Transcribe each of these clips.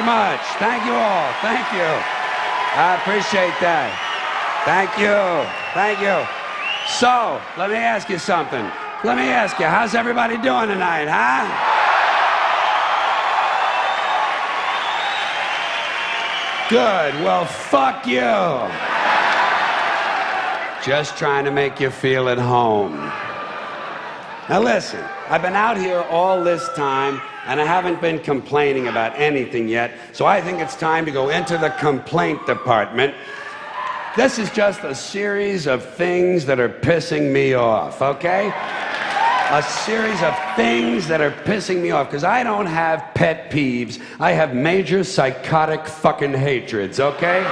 very much. Thank you all. Thank you. I appreciate that. Thank you. Thank you. So, let me ask you something. Let me ask you, how's everybody doing tonight, huh? Good. Well, fuck you. Just trying to make you feel at home. Now, listen, I've been out here all this time and I haven't been complaining about anything yet, so I think it's time to go into the complaint department. This is just a series of things that are pissing me off, okay? A series of things that are pissing me off because I don't have pet peeves. I have major psychotic fucking hatreds, okay?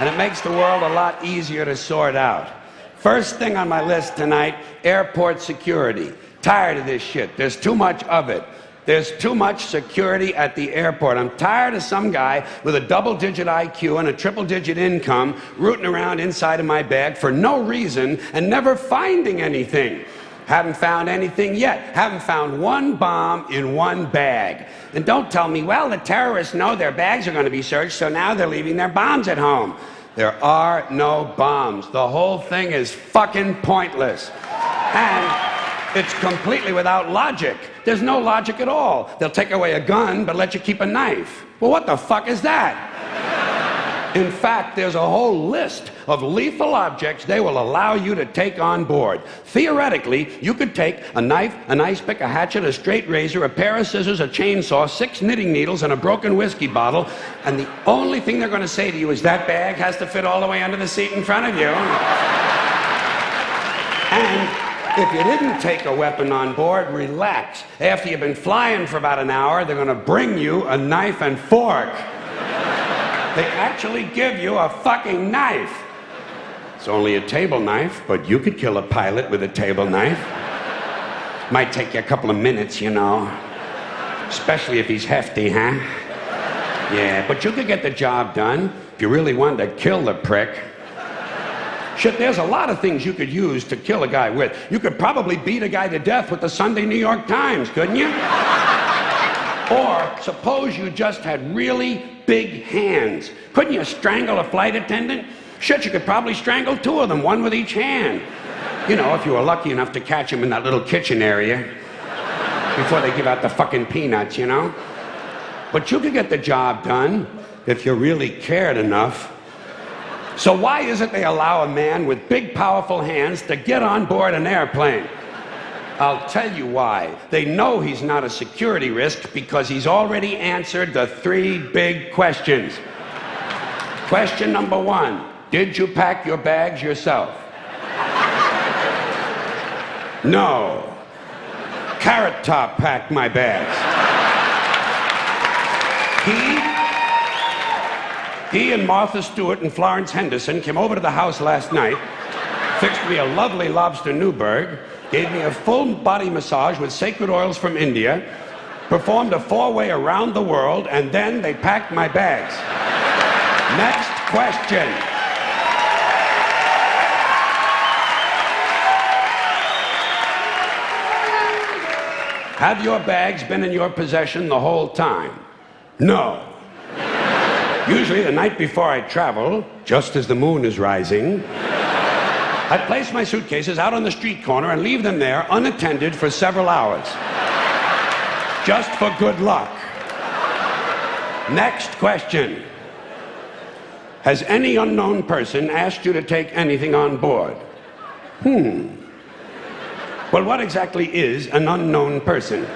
And it makes the world a lot easier to sort out. First thing on my list tonight airport security. Tired of this shit. There's too much of it. There's too much security at the airport. I'm tired of some guy with a double digit IQ and a triple digit income rooting around inside of my bag for no reason and never finding anything. Haven't found anything yet. Haven't found one bomb in one bag. And don't tell me, well, the terrorists know their bags are going to be searched, so now they're leaving their bombs at home. There are no bombs. The whole thing is fucking pointless. And it's completely without logic. There's no logic at all. They'll take away a gun, but let you keep a knife. Well, what the fuck is that? In fact, there's a whole list of lethal objects they will allow you to take on board. Theoretically, you could take a knife, an ice pick, a hatchet, a straight razor, a pair of scissors, a chainsaw, six knitting needles, and a broken whiskey bottle, and the only thing they're going to say to you is that bag has to fit all the way under the seat in front of you. and if you didn't take a weapon on board, relax. After you've been flying for about an hour, they're going to bring you a knife and fork. They actually give you a fucking knife. It's only a table knife, but you could kill a pilot with a table knife. Might take you a couple of minutes, you know. Especially if he's hefty, huh? Yeah, but you could get the job done if you really wanted to kill the prick. Shit, there's a lot of things you could use to kill a guy with. You could probably beat a guy to death with the Sunday New York Times, couldn't you? or suppose you just had really big hands. Couldn't you strangle a flight attendant? Shit, you could probably strangle two of them, one with each hand. You know, if you were lucky enough to catch them in that little kitchen area before they give out the fucking peanuts, you know? But you could get the job done if you really cared enough. So, why is it they allow a man with big, powerful hands to get on board an airplane? I'll tell you why. They know he's not a security risk because he's already answered the three big questions. Question number one Did you pack your bags yourself? No. Carrot Top packed my bags. He he and Martha Stewart and Florence Henderson came over to the house last night, fixed me a lovely lobster Newburg, gave me a full body massage with sacred oils from India, performed a four way around the world, and then they packed my bags. Next question. Have your bags been in your possession the whole time? No. Usually the night before I travel, just as the moon is rising, I place my suitcases out on the street corner and leave them there unattended for several hours. Just for good luck. Next question. Has any unknown person asked you to take anything on board? Hmm. Well, what exactly is an unknown person?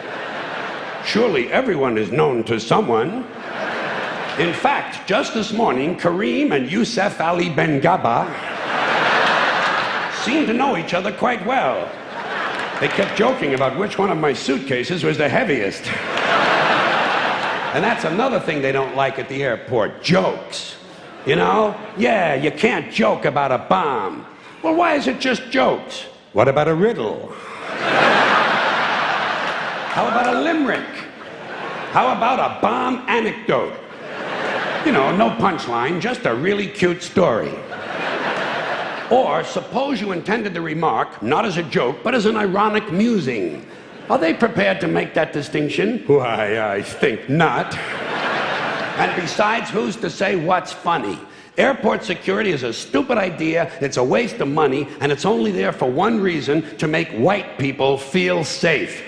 Surely everyone is known to someone. In fact, just this morning, Kareem and Yusuf Ali Ben Gaba seemed to know each other quite well. They kept joking about which one of my suitcases was the heaviest. and that's another thing they don't like at the airport jokes. You know? Yeah, you can't joke about a bomb. Well, why is it just jokes? What about a riddle? How about a limerick? How about a bomb anecdote? You know, no punchline, just a really cute story. Or suppose you intended the remark not as a joke, but as an ironic musing. Are they prepared to make that distinction? Why, I think not. and besides, who's to say what's funny? Airport security is a stupid idea, it's a waste of money, and it's only there for one reason to make white people feel safe.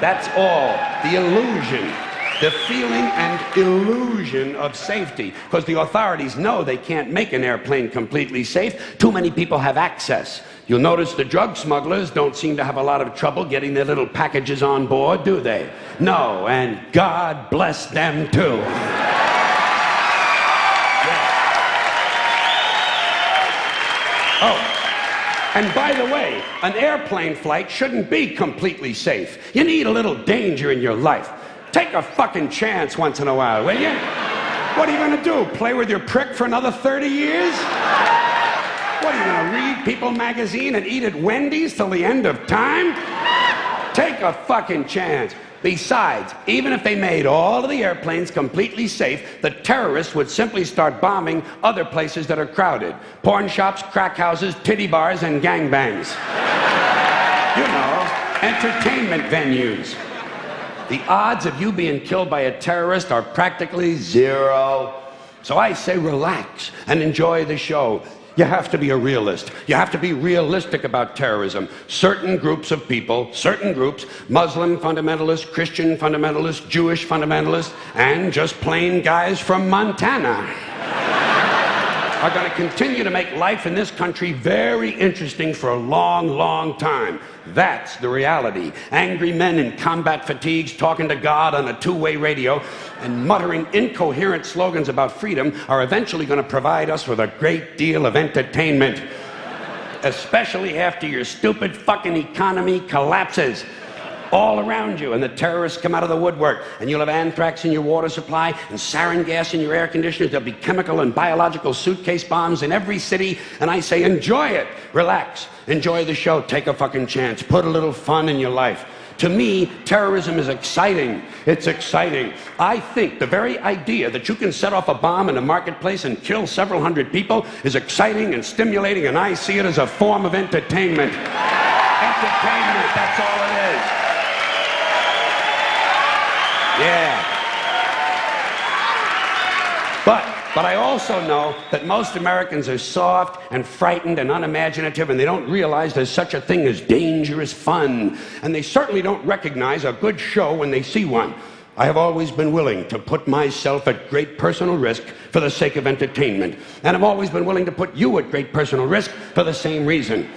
That's all. The illusion. The feeling and illusion of safety. Because the authorities know they can't make an airplane completely safe. Too many people have access. You'll notice the drug smugglers don't seem to have a lot of trouble getting their little packages on board, do they? No, and God bless them too. Oh. And by the way, an airplane flight shouldn't be completely safe. You need a little danger in your life. Take a fucking chance once in a while, will you? What are you to do? Play with your prick for another 30 years? What are you to read People magazine and eat at Wendy's till the end of time? Take a fucking chance. Besides, even if they made all of the airplanes completely safe, the terrorists would simply start bombing other places that are crowded porn shops, crack houses, titty bars, and gangbangs. you know, entertainment venues. The odds of you being killed by a terrorist are practically zero. So I say relax and enjoy the show. You have to be a realist. You have to be realistic about terrorism. Certain groups of people, certain groups, Muslim fundamentalists, Christian fundamentalists, Jewish fundamentalists, and just plain guys from Montana are going to continue to make life in this country very interesting for a long, long time. That's the reality. Angry men in combat fatigues talking to God on a two way radio and muttering incoherent slogans about freedom are eventually going to provide us with a great deal of entertainment. Especially after your stupid fucking economy collapses all around you, and the terrorists come out of the woodwork, and you'll have anthrax in your water supply and sarin gas in your air conditioners. There'll be chemical and biological suitcase bombs in every city, and I say, enjoy it, relax, enjoy the show, take a fucking chance, put a little fun in your life. To me, terrorism is exciting. It's exciting. I think the very idea that you can set off a bomb in a marketplace and kill several hundred people is exciting and stimulating, and I see it as a form of entertainment. entertainment, that's all it is. Yeah. But, but I also know that most Americans are soft and frightened and unimaginative, and they don't realize there's such a thing as dangerous fun. And they certainly don't recognize a good show when they see one. I have always been willing to put myself at great personal risk for the sake of entertainment. And I've always been willing to put you at great personal risk for the same reason.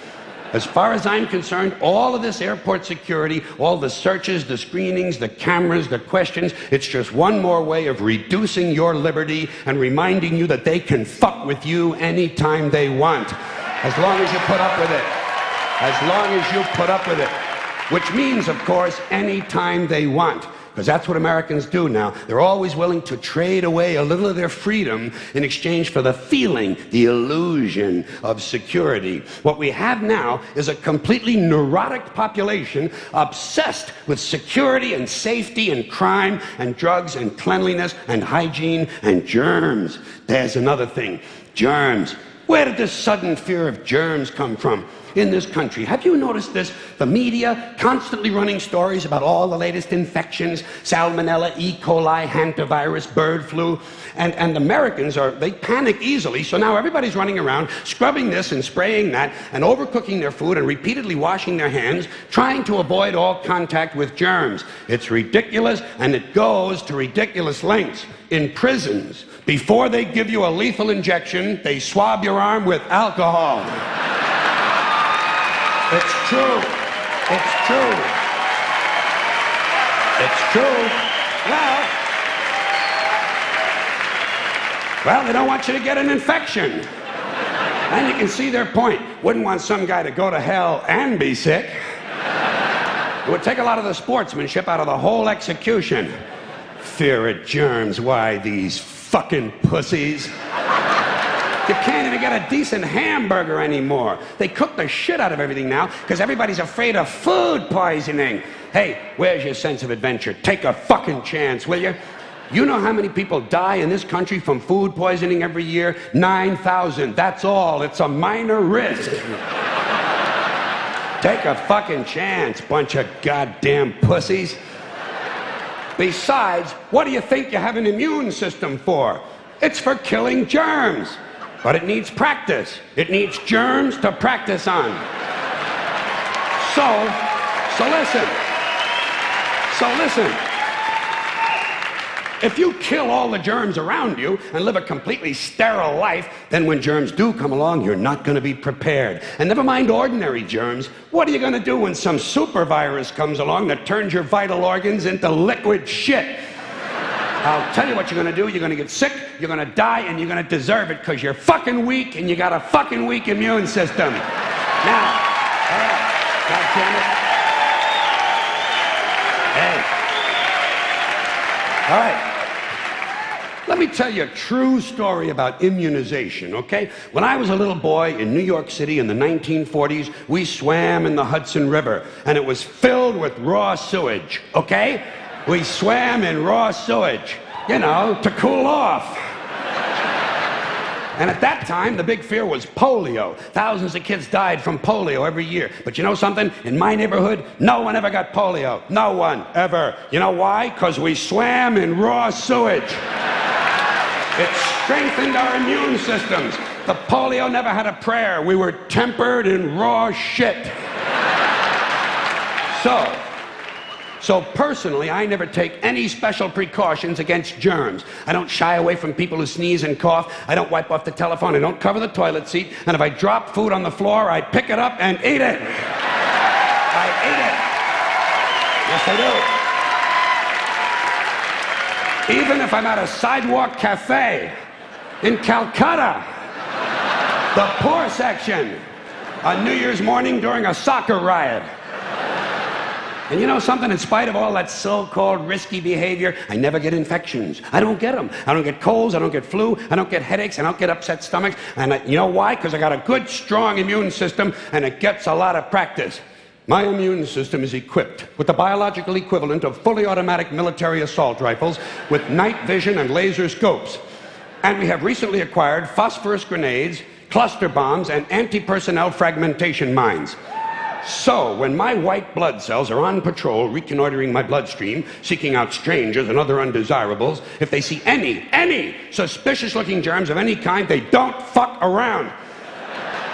As far as I'm concerned, all of this airport security, all the searches, the screenings, the cameras, the questions, it's just one more way of reducing your liberty and reminding you that they can fuck with you anytime they want. As long as you put up with it. As long as you put up with it. Which means, of course, anytime they want because that's what Americans do now. They're always willing to trade away a little of their freedom in exchange for the feeling, the illusion of security. What we have now is a completely neurotic population obsessed with security and safety and crime and drugs and cleanliness and hygiene and germs. There's another thing germs. Where did this sudden fear of germs come from? In this country. Have you noticed this? The media constantly running stories about all the latest infections salmonella, E. coli, hantavirus, bird flu. And, and Americans are, they panic easily. So now everybody's running around scrubbing this and spraying that and overcooking their food and repeatedly washing their hands, trying to avoid all contact with germs. It's ridiculous and it goes to ridiculous lengths. In prisons, before they give you a lethal injection, they swab your arm with alcohol. It's true. It's true. It's true. Well, well, they don't want you to get an infection. And you can see their point. Wouldn't want some guy to go to hell and be sick. It would take a lot of the sportsmanship out of the whole execution. Fear of germs. Why, these fucking pussies. You can't even get a decent hamburger anymore. They cook the shit out of everything now because everybody's afraid of food poisoning. Hey, where's your sense of adventure? Take a fucking chance, will you? You know how many people die in this country from food poisoning every year? 9,000. That's all. It's a minor risk. Take a fucking chance, bunch of goddamn pussies. Besides, what do you think you have an immune system for? It's for killing germs. But it needs practice. It needs germs to practice on. So, so listen. So listen. If you kill all the germs around you and live a completely sterile life, then when germs do come along, you're not going to be prepared. And never mind ordinary germs, what are you going to do when some super virus comes along that turns your vital organs into liquid shit? I'll tell you what you're going to do. You're going to get sick, you're going to die, and you're going to deserve it because you're fucking weak and you got a fucking weak immune system. Now, all right, God damn it. Hey. All right. Let me tell you a true story about immunization, okay? When I was a little boy in New York City in the 1940s, we swam in the Hudson River, and it was filled with raw sewage, okay? We swam in raw sewage, you know, to cool off. And at that time, the big fear was polio. Thousands of kids died from polio every year. But you know something? In my neighborhood, no one ever got polio. No one, ever. You know why? Because we swam in raw sewage. It strengthened our immune systems. The polio never had a prayer. We were tempered in raw shit. So, so personally, I never take any special precautions against germs. I don't shy away from people who sneeze and cough. I don't wipe off the telephone. I don't cover the toilet seat. And if I drop food on the floor, I pick it up and eat it. I eat it. Yes, I do. Even if I'm at a sidewalk cafe in Calcutta, the poor section, on New Year's morning during a soccer riot. And you know something? In spite of all that so called risky behavior, I never get infections. I don't get them. I don't get colds. I don't get flu. I don't get headaches. I don't get upset stomachs. And I, you know why? Because I got a good, strong immune system and it gets a lot of practice. My immune system is equipped with the biological equivalent of fully automatic military assault rifles with night vision and laser scopes. And we have recently acquired phosphorus grenades, cluster bombs, and anti personnel fragmentation mines. So, when my white blood cells are on patrol reconnoitering my bloodstream, seeking out strangers and other undesirables, if they see any, any suspicious looking germs of any kind, they don't fuck around.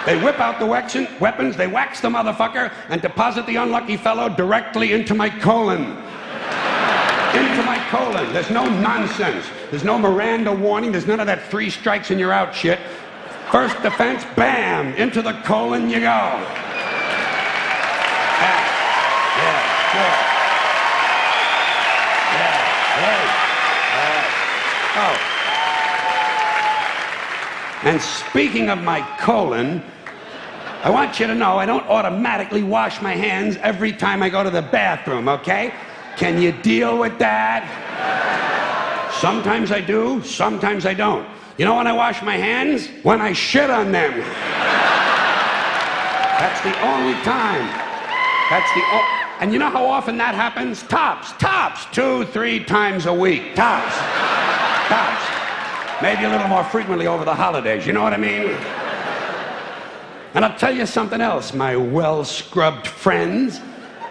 They whip out the weapons, they wax the motherfucker, and deposit the unlucky fellow directly into my colon. into my colon. There's no nonsense. There's no Miranda warning. There's none of that three strikes and you're out shit. First defense, bam, into the colon you go. Yeah, yeah, sure. Yeah, Oh. And speaking of my colon, I want you to know I don't automatically wash my hands every time I go to the bathroom, okay? Can you deal with that? Sometimes I do, sometimes I don't. You know when I wash my hands? When I shit on them. That's the only time. That's the o- and you know how often that happens? Tops, tops, two, three times a week. Tops. Tops. Maybe a little more frequently over the holidays. You know what I mean? And I'll tell you something else, my well scrubbed friends.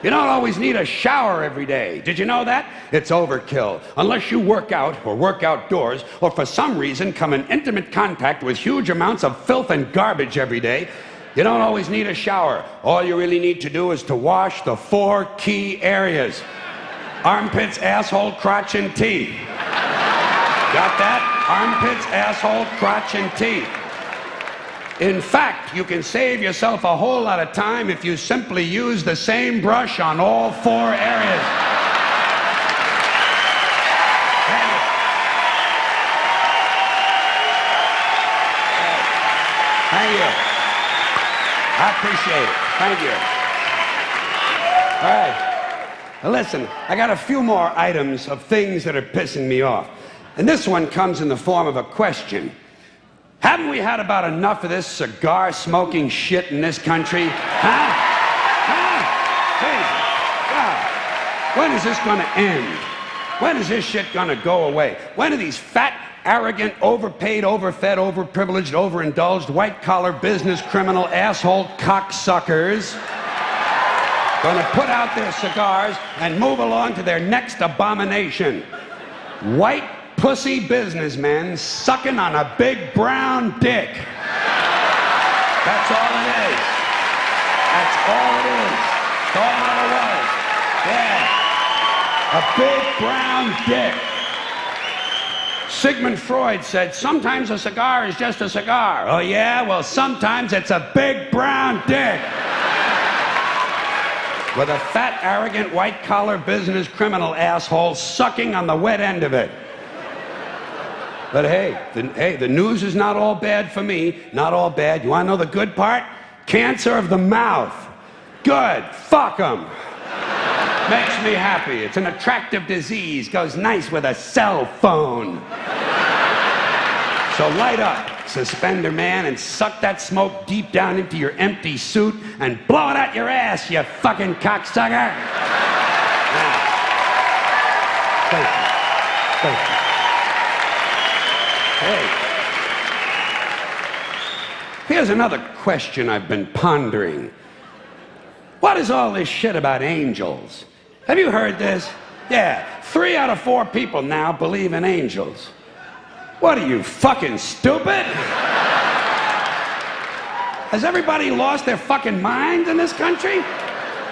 You don't always need a shower every day. Did you know that? It's overkill. Unless you work out or work outdoors or for some reason come in intimate contact with huge amounts of filth and garbage every day, you don't always need a shower. All you really need to do is to wash the four key areas armpits, asshole, crotch, and teeth. Got that? Armpits, asshole, crotch, and teeth. In fact, you can save yourself a whole lot of time if you simply use the same brush on all four areas. Thank you. I appreciate it. Thank you. All right. Now listen, I got a few more items of things that are pissing me off. And this one comes in the form of a question. Haven't we had about enough of this cigar smoking shit in this country? Huh? Huh? Hey, God. When is this going to end? When is this shit gonna go away? When are these fat, arrogant, overpaid, overfed, overprivileged, overindulged, white collar business criminal asshole cocksuckers gonna put out their cigars and move along to their next abomination? White pussy businessmen sucking on a big brown dick. That's all it is. That's all it is. That's all it was. Yeah. A big brown dick. Sigmund Freud said, sometimes a cigar is just a cigar. Oh, yeah? Well, sometimes it's a big brown dick. With a fat, arrogant, white collar business criminal asshole sucking on the wet end of it. But hey, the, hey, the news is not all bad for me. Not all bad. You want to know the good part? Cancer of the mouth. Good. Fuck them. Makes me happy. It's an attractive disease. Goes nice with a cell phone. So light up, suspender man, and suck that smoke deep down into your empty suit and blow it out your ass, you fucking cocksucker thank you. Thank you. Hey. Here's another question I've been pondering. What is all this shit about angels? Have you heard this? Yeah, three out of four people now believe in angels. What are you, fucking stupid? Has everybody lost their fucking mind in this country?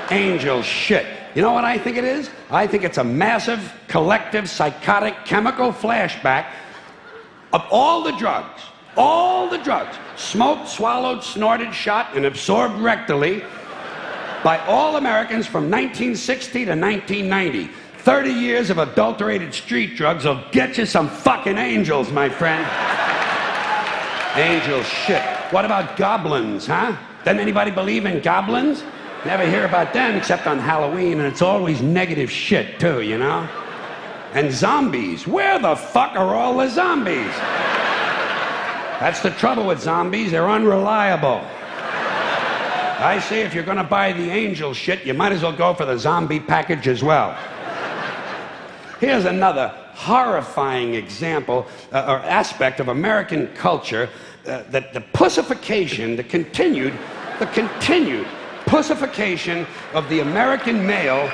Angel shit. You know what I think it is? I think it's a massive, collective, psychotic, chemical flashback of all the drugs, all the drugs, smoked, swallowed, snorted, shot, and absorbed rectally by all Americans from 1960 to 1990. 30 years of adulterated street drugs will get you some fucking angels, my friend. angels, shit. What about goblins, huh? Doesn't anybody believe in goblins? Never hear about them except on Halloween, and it's always negative shit, too, you know? And zombies. Where the fuck are all the zombies? That's the trouble with zombies, they're unreliable. I say if you're gonna buy the angel shit, you might as well go for the zombie package as well. Here's another horrifying example uh, or aspect of American culture uh, that the pussification, the continued, the continued pussification of the American male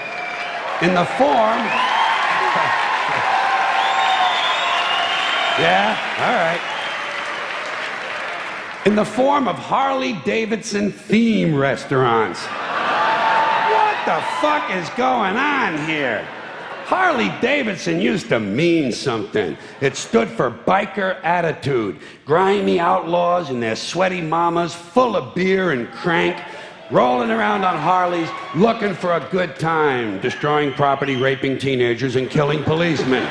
in the form. yeah, all right in the form of Harley Davidson theme restaurants. What the fuck is going on here? Harley Davidson used to mean something. It stood for biker attitude. Grimy outlaws and their sweaty mamas, full of beer and crank, rolling around on Harleys, looking for a good time, destroying property, raping teenagers, and killing policemen.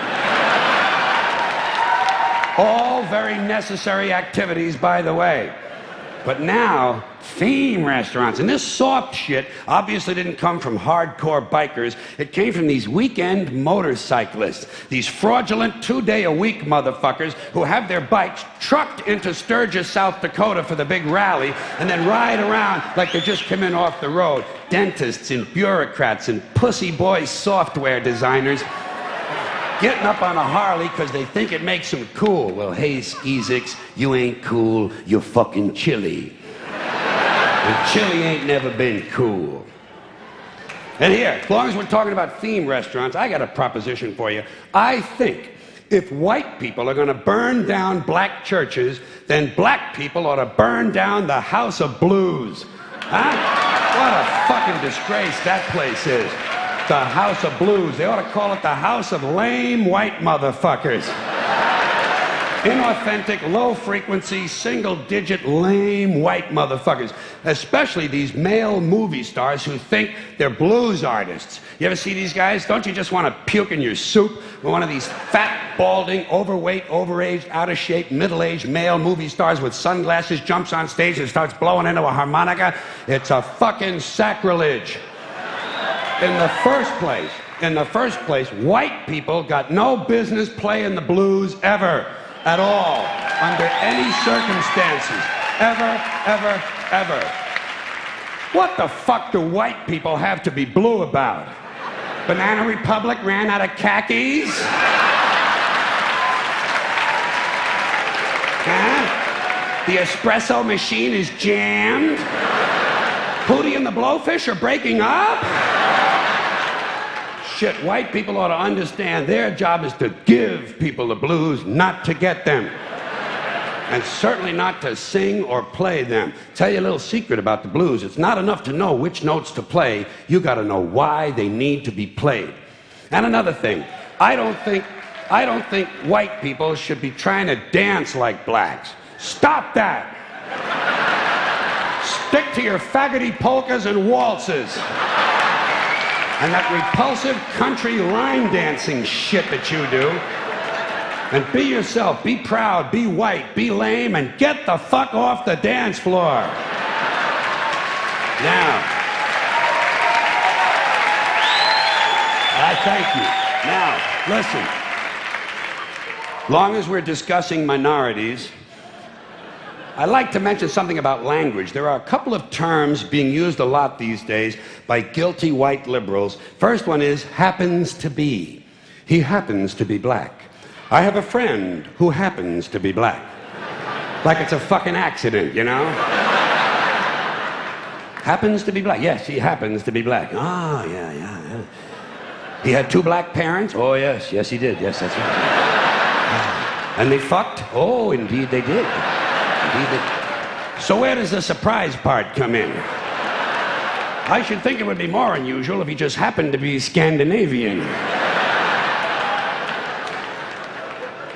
All very necessary activities, by the way. But now, theme restaurants. And this soft shit obviously didn't come from hardcore bikers. It came from these weekend motorcyclists, these fraudulent two day a week motherfuckers who have their bikes trucked into Sturgis, South Dakota for the big rally and then ride around like they just come in off the road. Dentists and bureaucrats and pussy boy software designers getting up on a Harley because they think it makes them cool. Well, hey, Skeezix, you ain't cool. You're fucking chilly. and chilly ain't never been cool. And here, as long as we're talking about theme restaurants, I got a proposition for you. I think if white people are going to burn down black churches, then black people ought to burn down the House of Blues. Huh? What a fucking disgrace that place is the House of Blues. They ought to call it the House of Lame White Motherfuckers. Inauthentic, low frequency, single digit, lame white motherfuckers. Especially these male movie stars who think they're blues artists. You ever see these guys? Don't you just want to puke in your soup when one of these fat, balding, overweight, overaged, out of shape, middle aged male movie stars with sunglasses jumps on stage and starts blowing into a harmonica? It's a fucking sacrilege. In the first place, in the first place, white people got no business playing the blues ever, at all, under any circumstances. Ever, ever, ever. What the fuck do white people have to be blue about? Banana Republic ran out of khakis. Huh? The espresso machine is jammed. Hootie and the Blowfish are breaking up. Shit, white people ought to understand their job is to give people the blues, not to get them. And certainly not to sing or play them. Tell you a little secret about the blues. It's not enough to know which notes to play. You got to know why they need to be played. And another thing, I don't think I don't think white people should be trying to dance like blacks. Stop that. Stick to your faggoty polkas and waltzes. And that repulsive country line dancing shit that you do. And be yourself, be proud, be white, be lame, and get the fuck off the dance floor. Now, I thank you. Now, listen. Long as we're discussing minorities, I'd like to mention something about language. There are a couple of terms being used a lot these days by guilty white liberals. First one is happens to be. He happens to be black. I have a friend who happens to be black. Like it's a fucking accident, you know? happens to be black. Yes, he happens to be black. Ah, yeah, yeah, yeah. He had two black parents? Oh, yes, yes, he did. Yes, that's right. And they fucked? Oh, indeed they did. So, where does the surprise part come in? I should think it would be more unusual if he just happened to be Scandinavian.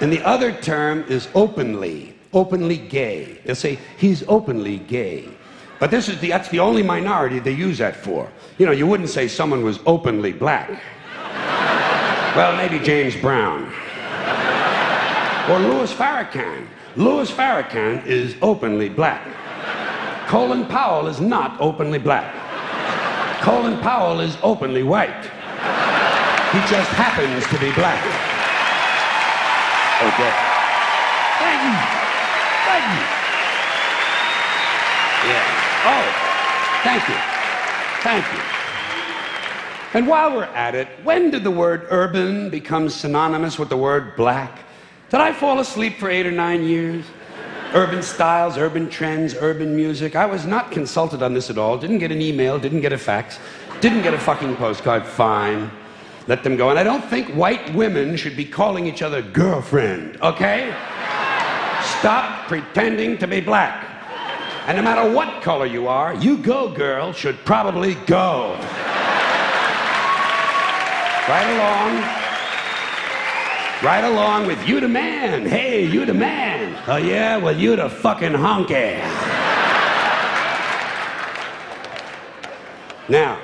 And the other term is openly, openly gay. They'll say, he's openly gay. But this is the, that's the only minority they use that for. You know, you wouldn't say someone was openly black. well, maybe James Brown. Or Louis Farrakhan. Louis Farrakhan is openly black. Colin Powell is not openly black. Colin Powell is openly white. He just happens to be black. Okay. Thank you. Thank you. Yeah. Oh, thank you. Thank you. And while we're at it, when did the word urban become synonymous with the word black? Did I fall asleep for eight or nine years? Urban styles, urban trends, urban music. I was not consulted on this at all. Didn't get an email, didn't get a fax, didn't get a fucking postcard. Fine let them go. And I don't think white women should be calling each other girlfriend, okay? Stop pretending to be black. And no matter what color you are, you go girl should probably go. Right along. Right along with you the man. Hey, you the man. Oh yeah, well you the fucking honky. Now,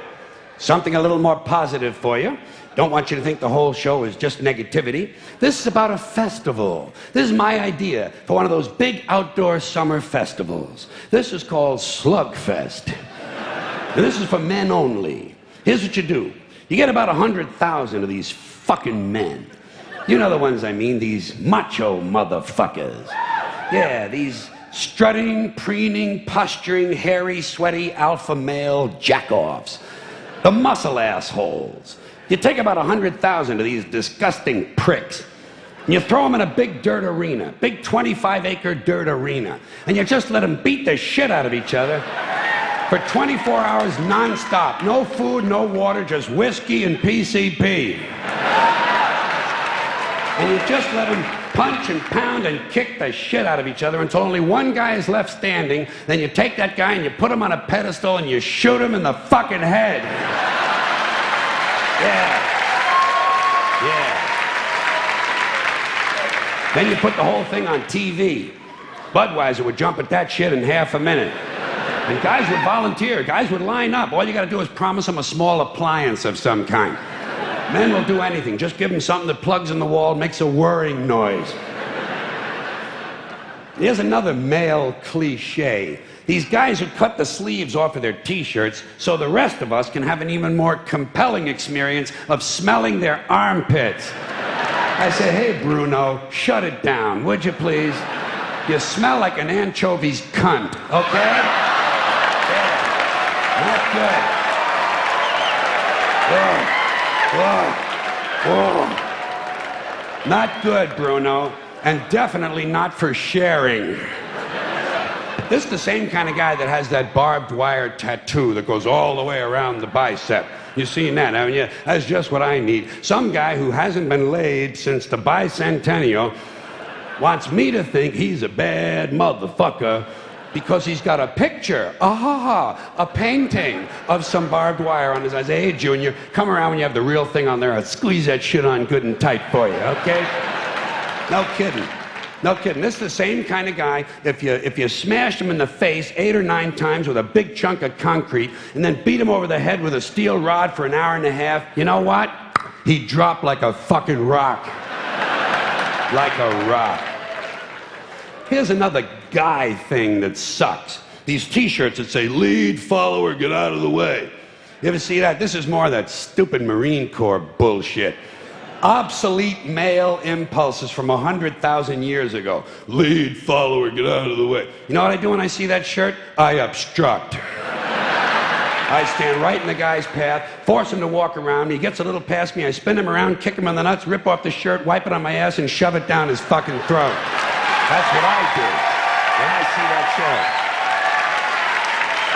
something a little more positive for you. Don't want you to think the whole show is just negativity. This is about a festival. This is my idea for one of those big outdoor summer festivals. This is called Slugfest. and this is for men only. Here's what you do you get about 100,000 of these fucking men. You know the ones I mean, these macho motherfuckers. Yeah, these strutting, preening, posturing, hairy, sweaty alpha male jackoffs. The muscle assholes. You take about 100,000 of these disgusting pricks, and you throw them in a big dirt arena, big 25 acre dirt arena, and you just let them beat the shit out of each other for 24 hours nonstop. No food, no water, just whiskey and PCP. And you just let them punch and pound and kick the shit out of each other until only one guy is left standing. Then you take that guy and you put him on a pedestal and you shoot him in the fucking head. Yeah. Yeah. Then you put the whole thing on TV. Budweiser would jump at that shit in half a minute. And guys would volunteer, guys would line up. All you got to do is promise them a small appliance of some kind. Men will do anything. Just give them something that plugs in the wall, makes a whirring noise. Here's another male cliche. These guys who cut the sleeves off of their t shirts so the rest of us can have an even more compelling experience of smelling their armpits. I said, hey, Bruno, shut it down, would you please? You smell like an anchovy's cunt, okay? Yeah. Not good. Yeah. Oh. Not good, Bruno, and definitely not for sharing. This is the same kind of guy that has that barbed wire tattoo that goes all the way around the bicep. You seen that, haven't you? That's just what I need. Some guy who hasn't been laid since the bicentennial wants me to think he's a bad motherfucker because he's got a picture, ah, a painting of some barbed wire on his eyes. Hey, Junior, come around when you have the real thing on there. I'll squeeze that shit on good and tight for you, okay? No kidding. No kidding. This is the same kind of guy. If you, if you smashed him in the face eight or nine times with a big chunk of concrete and then beat him over the head with a steel rod for an hour and a half, you know what? He'd drop like a fucking rock. like a rock. Here's another guy thing that sucks. These t shirts that say, lead, follower, get out of the way. You ever see that? This is more of that stupid Marine Corps bullshit. Obsolete male impulses from 100,000 years ago. Lead, follower, get out of the way. You know what I do when I see that shirt? I obstruct. I stand right in the guy's path, force him to walk around. He gets a little past me. I spin him around, kick him in the nuts, rip off the shirt, wipe it on my ass, and shove it down his fucking throat. That's what I do see that show.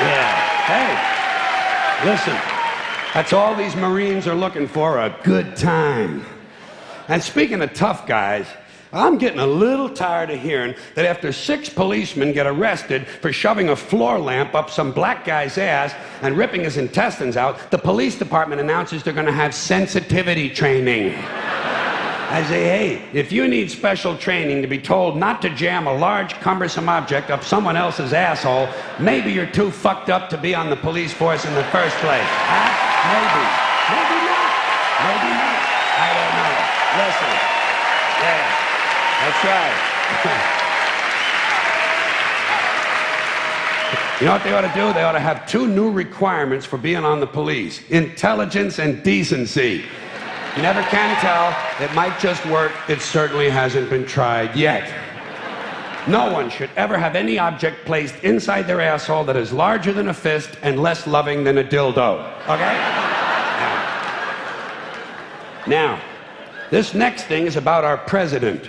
Yeah. Hey, listen. That's all these Marines are looking for a good time. And speaking of tough guys, I'm getting a little tired of hearing that after six policemen get arrested for shoving a floor lamp up some black guy's ass and ripping his intestines out, the police department announces they're going to have sensitivity training. I say, hey, if you need special training to be told not to jam a large, cumbersome object up someone else's asshole, maybe you're too fucked up to be on the police force in the first place. Huh? Maybe. Maybe not. Maybe not. I don't know. Listen. Yeah. That's right. You know what they ought to do? They ought to have two new requirements for being on the police intelligence and decency. You never can tell. It might just work. It certainly hasn't been tried yet. No one should ever have any object placed inside their asshole that is larger than a fist and less loving than a dildo. Okay? Now, now this next thing is about our president.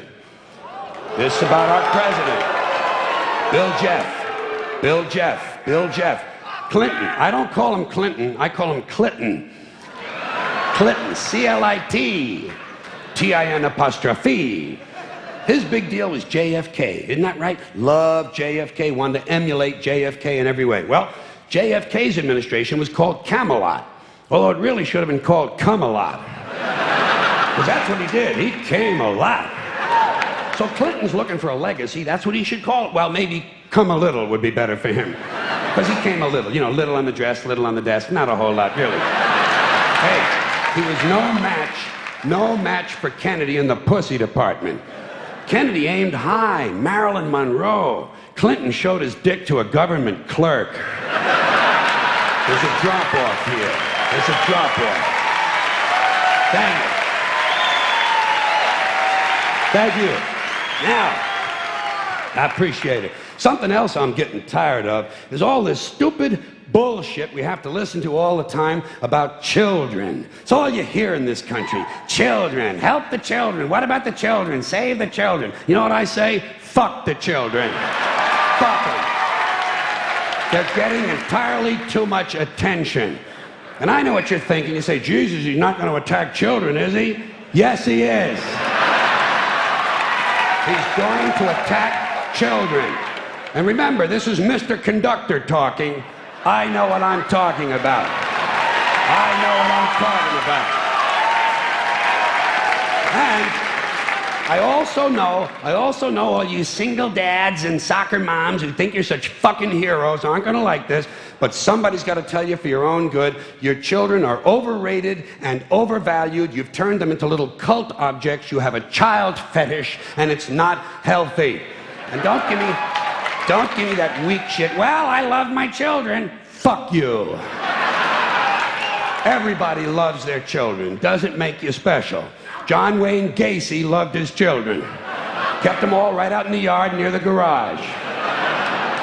This is about our president. Bill Jeff. Bill Jeff. Bill Jeff. Clinton. I don't call him Clinton, I call him Clinton. Clinton, C L I T, T I N apostrophe. His big deal was JFK, isn't that right? Loved JFK, wanted to emulate JFK in every way. Well, JFK's administration was called Camelot, although it really should have been called Camelot. Because that's what he did. He came a lot. So Clinton's looking for a legacy. That's what he should call it. Well, maybe come a little would be better for him. Because he came a little. You know, little on the dress, little on the desk. Not a whole lot, really. Hey. He was no match, no match for Kennedy in the pussy department. Kennedy aimed high, Marilyn Monroe. Clinton showed his dick to a government clerk. There's a drop off here. There's a drop off. Thank you. Thank you. Now, I appreciate it. Something else I'm getting tired of is all this stupid bullshit we have to listen to all the time about children. It's all you hear in this country. Children. Help the children. What about the children? Save the children. You know what I say? Fuck the children. Fuck them. They're getting entirely too much attention. And I know what you're thinking. You say, Jesus, he's not going to attack children, is he? Yes, he is. He's going to attack children. And remember, this is Mr. Conductor talking. I know what I'm talking about. I know what I'm talking about. And I also know, I also know all you single dads and soccer moms who think you're such fucking heroes aren't to like this, but somebody's got to tell you for your own good, your children are overrated and overvalued. You've turned them into little cult objects. You have a child fetish, and it's not healthy. And don't give me don't give me that weak shit. Well, I love my children. Fuck you. Everybody loves their children. Doesn't make you special. John Wayne Gacy loved his children. Kept them all right out in the yard near the garage.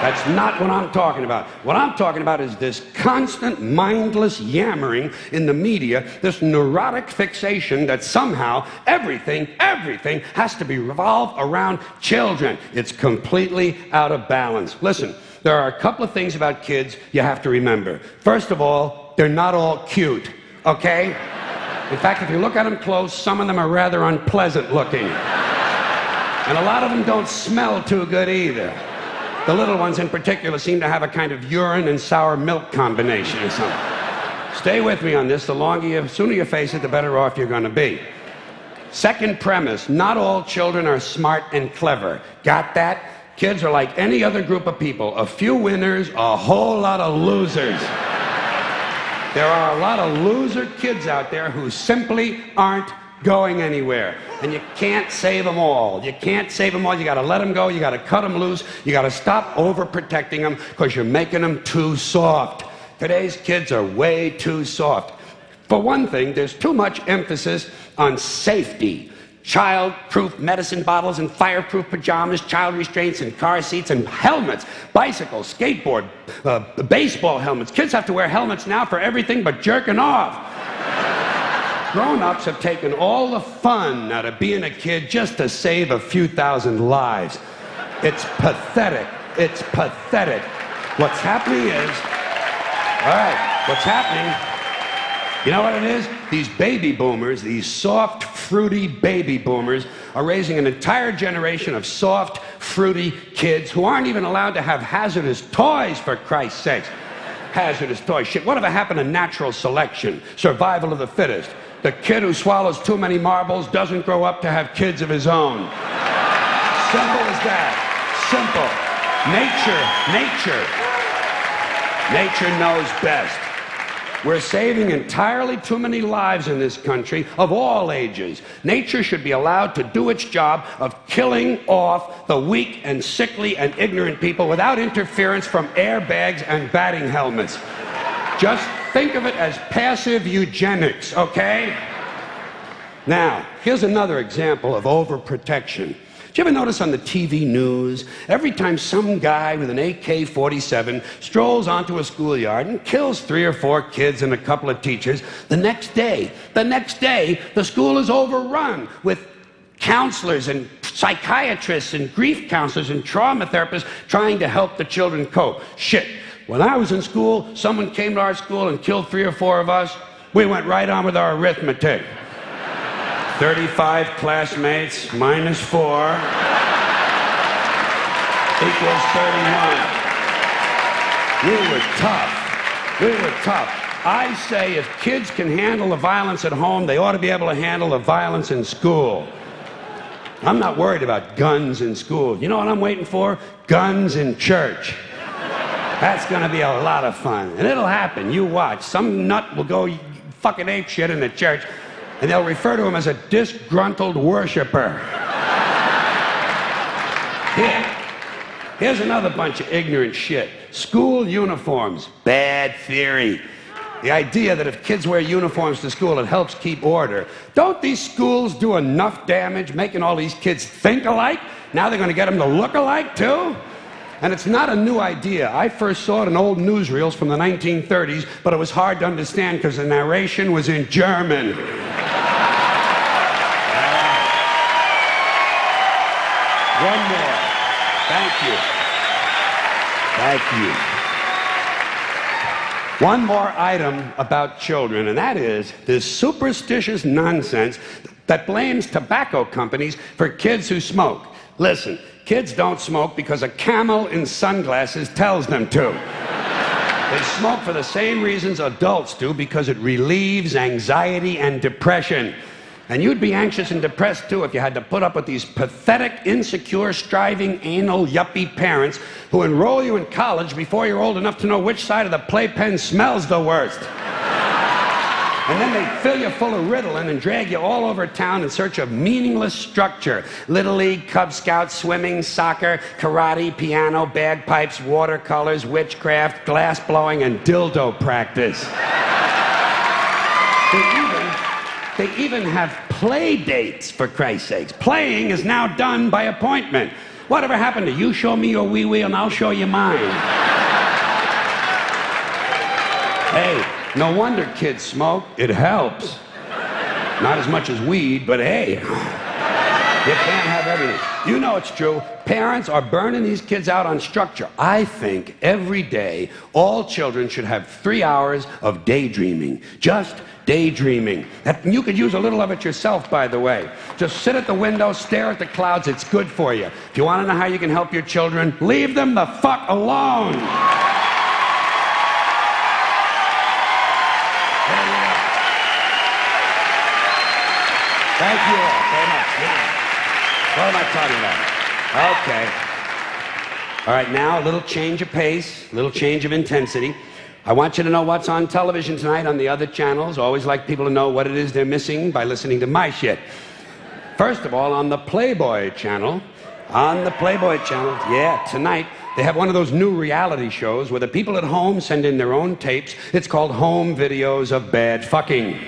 That's not what I'm talking about. What I'm talking about is this constant mindless yammering in the media, this neurotic fixation that somehow everything, everything has to be revolved around children. It's completely out of balance. Listen, there are a couple of things about kids you have to remember. First of all, they're not all cute, okay? In fact, if you look at them close, some of them are rather unpleasant looking. And a lot of them don't smell too good either. The little ones in particular seem to have a kind of urine and sour milk combination or something. Stay with me on this. The longer you, sooner you face it, the better off you're going to be. Second premise not all children are smart and clever. Got that? Kids are like any other group of people a few winners, a whole lot of losers. There are a lot of loser kids out there who simply aren't going anywhere. And you can't save them all. You can't save them all. You got to let them go. You got to cut them loose. You got to stop overprotecting them because you're making them too soft. Today's kids are way too soft. For one thing, there's too much emphasis on safety. Child proof medicine bottles and fireproof pajamas, child restraints and car seats and helmets, bicycles, skateboard, uh, baseball helmets. Kids have to wear helmets now for everything but jerking off. Grown ups have taken all the fun out of being a kid just to save a few thousand lives. It's pathetic. It's pathetic. What's happening is, all right, what's happening, you know what it is? These baby boomers, these soft, fruity baby boomers, are raising an entire generation of soft, fruity kids who aren't even allowed to have hazardous toys, for Christ's sake Hazardous toys. Shit, What whatever happened to natural selection? Survival of the fittest. The kid who swallows too many marbles doesn't grow up to have kids of his own. Simple as that. Simple. Nature, nature. Nature knows best. We're saving entirely too many lives in this country of all ages. Nature should be allowed to do its job of killing off the weak and sickly and ignorant people without interference from airbags and batting helmets. Just think of it as passive eugenics, okay? Now, here's another example of overprotection. Do you ever notice on the TV news, every time some guy with an AK 47 strolls onto a schoolyard and kills three or four kids and a couple of teachers, the next day, the next day, the school is overrun with counselors and psychiatrists and grief counselors and trauma therapists trying to help the children cope. Shit, when I was in school, someone came to our school and killed three or four of us. We went right on with our arithmetic. 35 classmates minus 4 equals 31. We were tough. We were tough. I say if kids can handle the violence at home, they ought to be able to handle the violence in school. I'm not worried about guns in school. You know what I'm waiting for? Guns in church. That's going to be a lot of fun. And it'll happen. You watch. Some nut will go fucking ape shit in the church, and they'll refer to him as a disgruntled worshiper. Here. Here's another bunch of ignorant shit. School uniforms. Bad theory. The idea that if kids wear uniforms to school, it helps keep order. Don't these schools do enough damage making all these kids think alike? Now they're going to get them to look alike, too? And it's not a new idea. I first saw it in old newsreels from the 1930s, but it was hard to understand because the narration was in German. One more. Thank you. Thank you. One more item about children, and that is this superstitious nonsense that blames tobacco companies for kids who smoke. Listen, Kids don't smoke because a camel in sunglasses tells them to. They smoke for the same reasons adults do because it relieves anxiety and depression. And you'd be anxious and depressed too if you had to put up with these pathetic, insecure, striving, anal, yuppie parents who enroll you in college before you're old enough to know which side of the playpen smells the worst. And then they fill you full of Ritalin and drag you all over town in search of meaningless structure. Little League, Cub Scouts, swimming, soccer, karate, piano, bagpipes, watercolors, witchcraft, glass blowing, and dildo practice. they, even, they even have play dates, for Christ's sakes. Playing is now done by appointment. Whatever happened to you show me your wee wee and I'll show you mine? hey, no wonder kids smoke. It helps. Not as much as weed, but hey, you can't have everything. You know it's true. Parents are burning these kids out on structure. I think every day all children should have three hours of daydreaming. Just daydreaming. That, you could use a little of it yourself, by the way. Just sit at the window, stare at the clouds. It's good for you. If you want to know how you can help your children, leave them the fuck alone. Thank you all very much. What am I talking about? Okay. All right, now a little change of pace, a little change of intensity. I want you to know what's on television tonight on the other channels. Always like people to know what it is they're missing by listening to my shit. First of all, on the Playboy channel, on the Playboy channel, yeah, tonight they have one of those new reality shows where the people at home send in their own tapes. It's called Home Videos of Bad Fucking.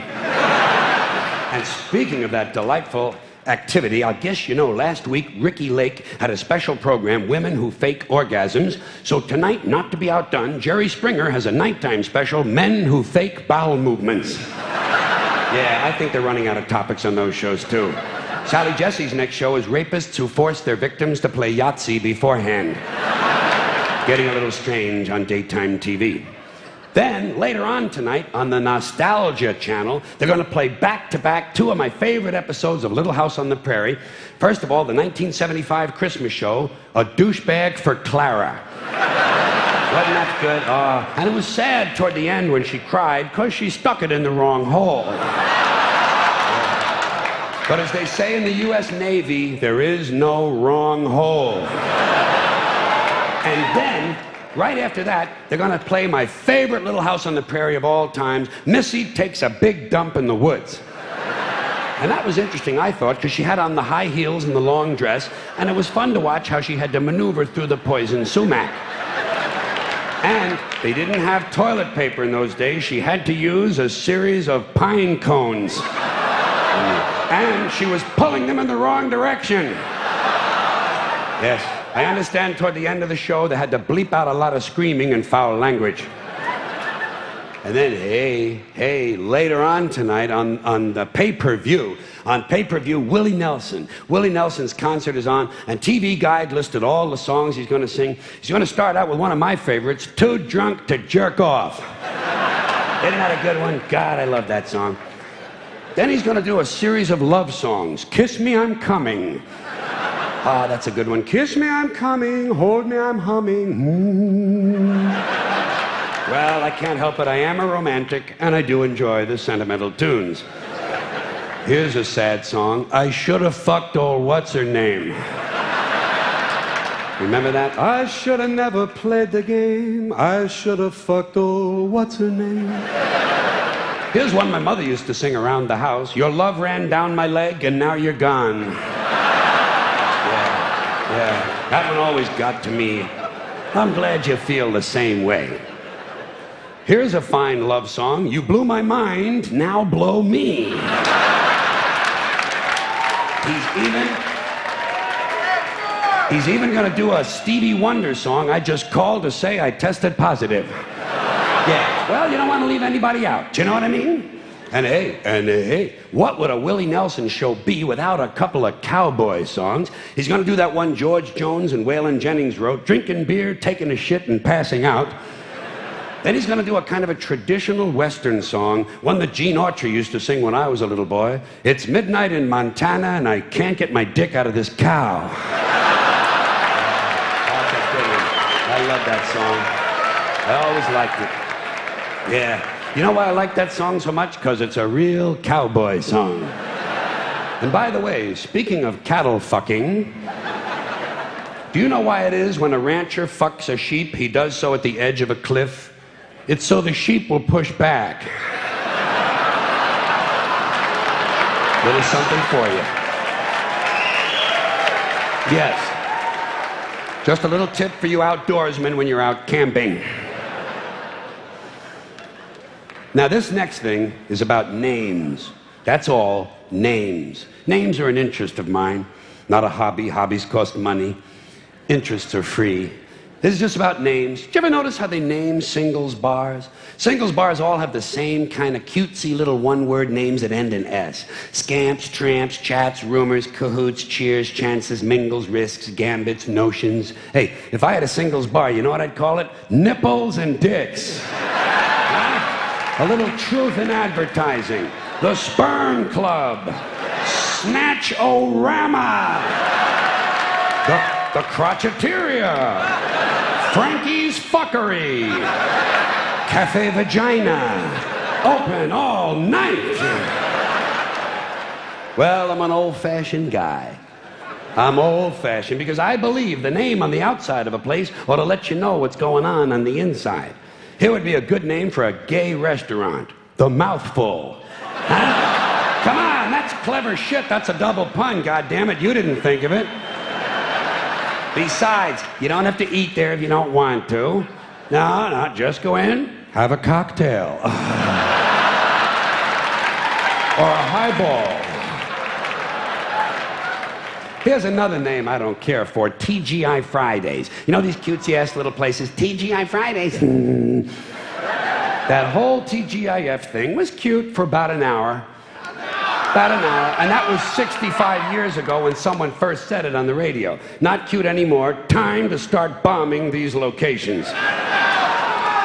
And speaking of that delightful activity, I guess you know last week Ricki Lake had a special program, Women Who Fake Orgasms. So tonight, not to be outdone, Jerry Springer has a nighttime special, Men Who Fake Bowel Movements. yeah, I think they're running out of topics on those shows too. Sally Jessy's next show is rapists who force their victims to play Yahtzee beforehand. Getting a little strange on daytime TV. Then, later on tonight, on the Nostalgia Channel, they're going to play back to back two of my favorite episodes of Little House on the Prairie. First of all, the 1975 Christmas show, A Douchebag for Clara. Wasn't that good? Uh, and it was sad toward the end when she cried because she stuck it in the wrong hole. But as they say in the U.S. Navy, there is no wrong hole. And then Right after that, they're going to play my favorite little house on the prairie of all times. Missy takes a big dump in the woods. And that was interesting, I thought, because she had on the high heels and the long dress, and it was fun to watch how she had to maneuver through the poison sumac. And they didn't have toilet paper in those days. She had to use a series of pine cones. And she was pulling them in the wrong direction. Yes. I understand toward the end of the show they had to bleep out a lot of screaming and foul language. And then, hey, hey, later on tonight on, on the pay per view, on pay per view, Willie Nelson. Willie Nelson's concert is on, and TV Guide listed all the songs he's going to sing. He's going to start out with one of my favorites, Too Drunk to Jerk Off. Isn't that a good one? God, I love that song. Then he's going to do a series of love songs Kiss Me, I'm Coming. Ah, that's a good one. Kiss me, I'm coming. Hold me, I'm humming. Mm. Well, I can't help it. I am a romantic, and I do enjoy the sentimental tunes. Here's a sad song. I should have fucked old what's her name. Remember that? I should have never played the game. I should have fucked old what's her name. Here's one my mother used to sing around the house. Your love ran down my leg, and now you're gone. Yeah, that one always got to me. I'm glad you feel the same way. Here's a fine love song. You blew my mind, now blow me. He's even He's even to do a Stevie Wonder song. I just called to say I tested positive. Yeah. Well, you don't want to leave anybody out. Do you know what I mean? And hey, and uh, hey, what would a Willie Nelson show be without a couple of cowboy songs? He's going to do that one George Jones and Waylon Jennings wrote, drinking beer, taking a shit, and passing out. Then he's going to do a kind of a traditional Western song, one that Gene Autry used to sing when I was a little boy. It's midnight in Montana, and I can't get my dick out of this cow. I love that song. I always liked it. Yeah. You know why I like that song so much? Because it's a real cowboy song. And by the way, speaking of cattle fucking, do you know why it is when a rancher fucks a sheep, he does so at the edge of a cliff? It's so the sheep will push back. Little something for you. Yes. Just a little tip for you outdoorsmen when you're out camping. Now, this next thing is about names. That's all names. Names are an interest of mine, not a hobby. Hobbies cost money. interests are free. This is just about names. Did you ever notice how they name singles bars? Singles bars all have the same kind of cutesy little one word names that end in S scamps, tramps, chats, rumors, cahoots, cheers, chances, mingles, risks, gambits, notions. Hey, if I had a singles bar, you know what I'd call it? Nipples and dicks. A little truth in advertising. The Sperm Club. Snatch Orama. The, the Crotcheteria. Frankie's Fuckery. Cafe Vagina. Open all night. Well, I'm an old fashioned guy. I'm old fashioned because I believe the name on the outside of a place ought to let you know what's going on on the inside. Here would be a good name for a gay restaurant The Mouthful. Huh? Come on, that's clever shit. That's a double pun, God damn it! You didn't think of it. Besides, you don't have to eat there if you don't want to. No, no, just go in, have a cocktail. or a highball. Here's another name I don't care for TGI Fridays. You know these cutesy ass little places? TGI Fridays. that whole TGIF thing was cute for about an hour. About an hour. And that was 65 years ago when someone first said it on the radio. Not cute anymore. Time to start bombing these locations.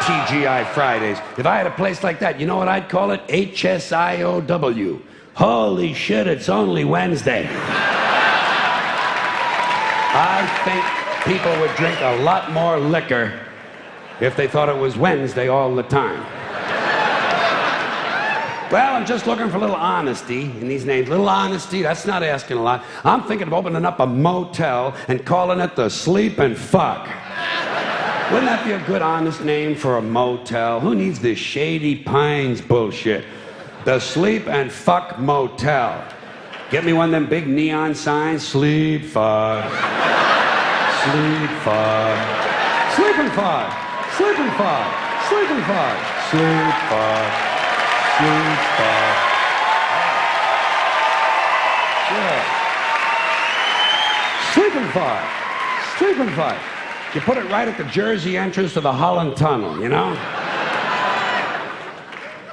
TGI Fridays. If I had a place like that, you know what I'd call it? HSIOW. Holy shit, it's only Wednesday. I think people would drink a lot more liquor if they thought it was Wednesday all the time. Well, I'm just looking for a little honesty in these names. Little honesty, that's not asking a lot. I'm thinking of opening up a motel and calling it the Sleep and Fuck. Wouldn't that be a good, honest name for a motel? Who needs this Shady Pines bullshit? The Sleep and Fuck Motel. Get me one of them big neon signs. Sleep, fuck. Sleep, fuck. Sleep and fuck. Sleep and fuck. Sleep fuck. Sleep, fuck. Yeah. Sleep and fuck. Sleep. You put it right at the Jersey entrance to the Holland Tunnel, you know?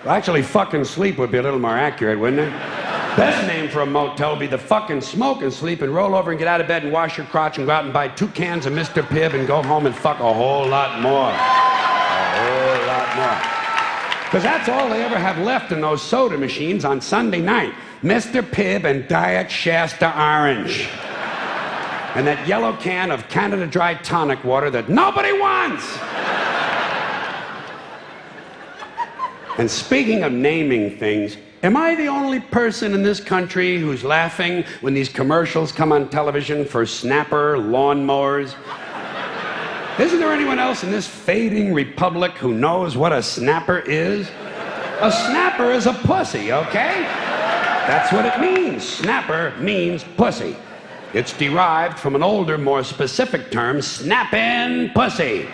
Well, actually, fucking sleep would be a little more accurate, wouldn't it? Best name for a motel would be the fucking smoke and sleep and roll over and get out of bed and wash your crotch and go out and buy two cans of Mr. Pibb and go home and fuck a whole lot more. A whole lot more. Because that's all they ever have left in those soda machines on Sunday night Mr. Pibb and Diet Shasta Orange. And that yellow can of Canada Dry tonic water that nobody wants. And speaking of naming things, am I the only person in this country who's laughing when these commercials come on television for snapper lawnmowers? Isn't there anyone else in this fading republic who knows what a snapper is? A snapper is a pussy, okay? That's what it means. Snapper means pussy. It's derived from an older, more specific term, snapping pussy,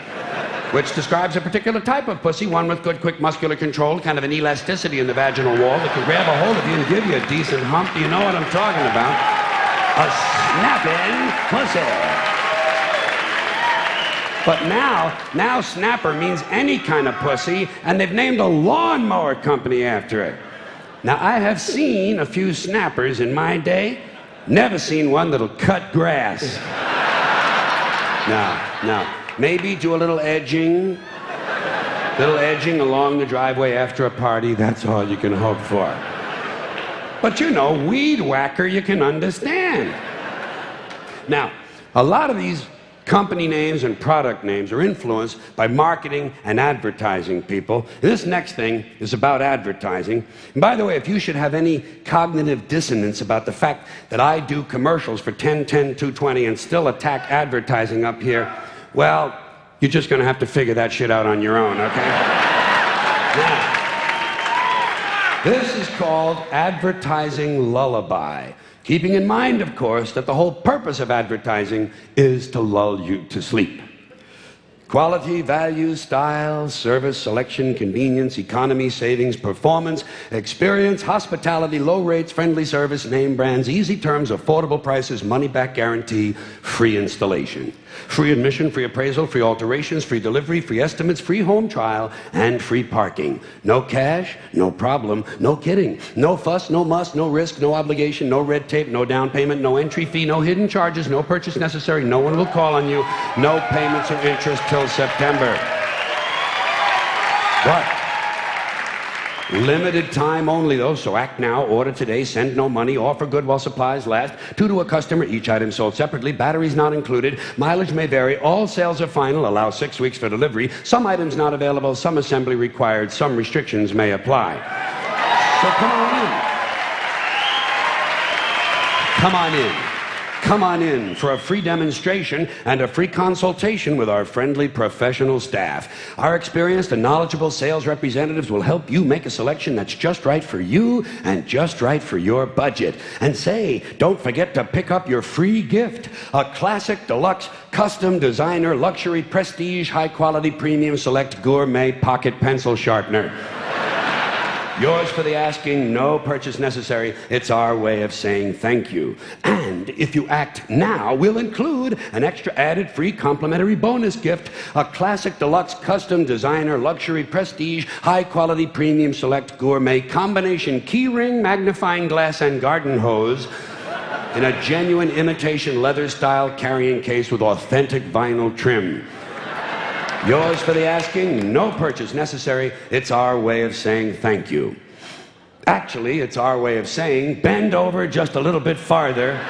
which describes a particular type of pussy, one with good, quick muscular control, kind of an elasticity in the vaginal wall that can grab a hold of you and give you a decent hump. You know what I'm talking about? A snapping pussy. But now, now snapper means any kind of pussy, and they've named a lawnmower company after it. Now, I have seen a few snappers in my day, never seen one that'll cut grass. no, no. Maybe do a little edging, little edging along the driveway after a party, that's all you can hope for. But you know, weed whacker you can understand. Now, a lot of these company names and product names are influenced by marketing and advertising people. This next thing is about advertising. And by the way, if you should have any cognitive dissonance about the fact that I do commercials for 10, 10, 220 and still attack advertising up here, well, you're just going to have to figure that shit out on your own, okay? now, this is called advertising lullaby. Keeping in mind, of course, that the whole purpose of advertising is to lull you to sleep. Quality, value, style, service, selection, convenience, economy, savings, performance, experience, hospitality, low rates, friendly service, name brands, easy terms, affordable prices, money back guarantee, free installation. Free admission, free appraisal, free alterations, free delivery, free estimates, free home trial, and free parking. No cash, no problem, no kidding. No fuss, no muss, no risk, no obligation, no red tape, no down payment, no entry fee, no hidden charges, no purchase necessary. No one will call on you. No payments or interest till September. But Limited time only, though, so act now, order today, send no money, offer good while supplies last. Two to a customer, each item sold separately, batteries not included, mileage may vary, all sales are final, allow six weeks for delivery, some items not available, some assembly required, some restrictions may apply. So come on in. Come on in. Come on in for a free demonstration and a free consultation with our friendly professional staff. Our experienced and knowledgeable sales representatives will help you make a selection that's just right for you and just right for your budget. And say, don't forget to pick up your free gift a classic, deluxe, custom, designer, luxury, prestige, high quality, premium, select, gourmet pocket pencil sharpener. Yours for the asking, no purchase necessary. It's our way of saying thank you. And if you act now, we'll include an extra added free complimentary bonus gift a classic deluxe custom designer luxury prestige high quality premium select gourmet combination keyring magnifying glass and garden hose in a genuine imitation leather style carrying case with authentic vinyl trim. Yours for the asking, no purchase necessary. It's our way of saying thank you. Actually, it's our way of saying bend over just a little bit farther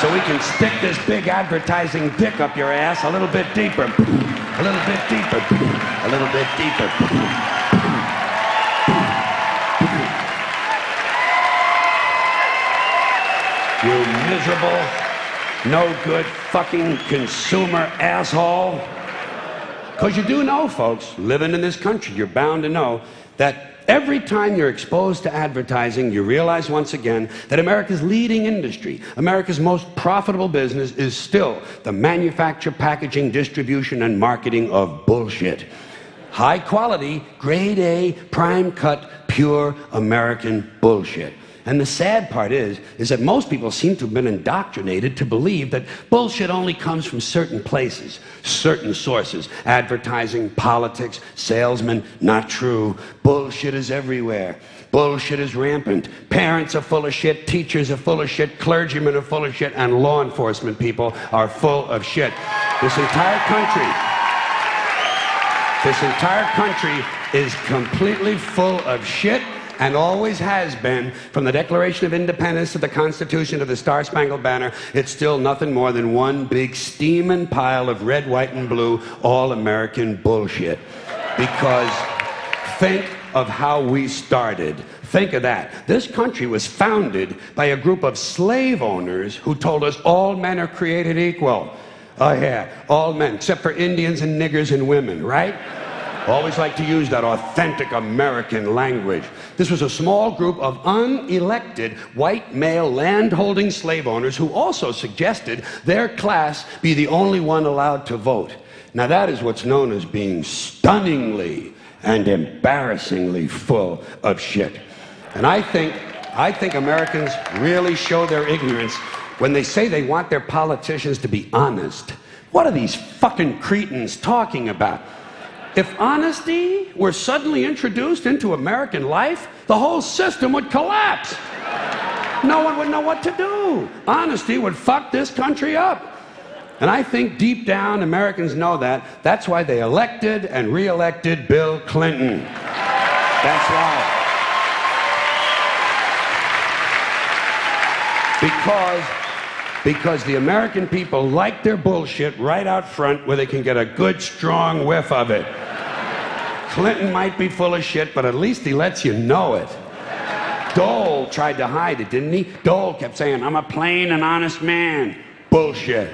so we can stick this big advertising dick up your ass a little bit deeper. A little bit deeper. A little bit deeper. You miserable, no good fucking consumer asshole. Because you do know, folks, living in this country, you're bound to know that every time you're exposed to advertising, you realize once again that America's leading industry, America's most profitable business, is still the manufacture, packaging, distribution, and marketing of bullshit. High quality, grade A, prime cut, pure American bullshit. And the sad part is, is that most people seem to have been indoctrinated to believe that bullshit only comes from certain places, certain sources. Advertising, politics, salesmen, not true. Bullshit is everywhere. Bullshit is rampant. Parents are full of shit, teachers are full of shit, clergymen are full of shit, and law enforcement people are full of shit. This entire country, this entire country is completely full of shit and always has been from the Declaration of Independence to the Constitution to the Star Spangled Banner. It's still nothing more than one big steaming pile of red, white, and blue all American bullshit. Because think of how we started. Think of that. This country was founded by a group of slave owners who told us all men are created equal. Oh, yeah, all men, except for Indians and niggers and women, right? Always like to use that authentic American language. This was a small group of unelected white male landholding slave owners who also suggested their class be the only one allowed to vote. Now, that is what's known as being stunningly and embarrassingly full of shit. And I think, I think Americans really show their ignorance when they say they want their politicians to be honest. What are these fucking cretins talking about? If honesty were suddenly introduced into American life, the whole system would collapse. No one would know what to do. Honesty would fuck this country up. And I think deep down Americans know that. That's why they elected and reelected Bill Clinton. That's why. Because because the American people like their bullshit right out front where they can get a good, strong whiff of it. Clinton might be full of shit, but at least he lets you know it. Dole tried to hide it, didn't he? Dole kept saying, I'm a plain and honest man. Bullshit.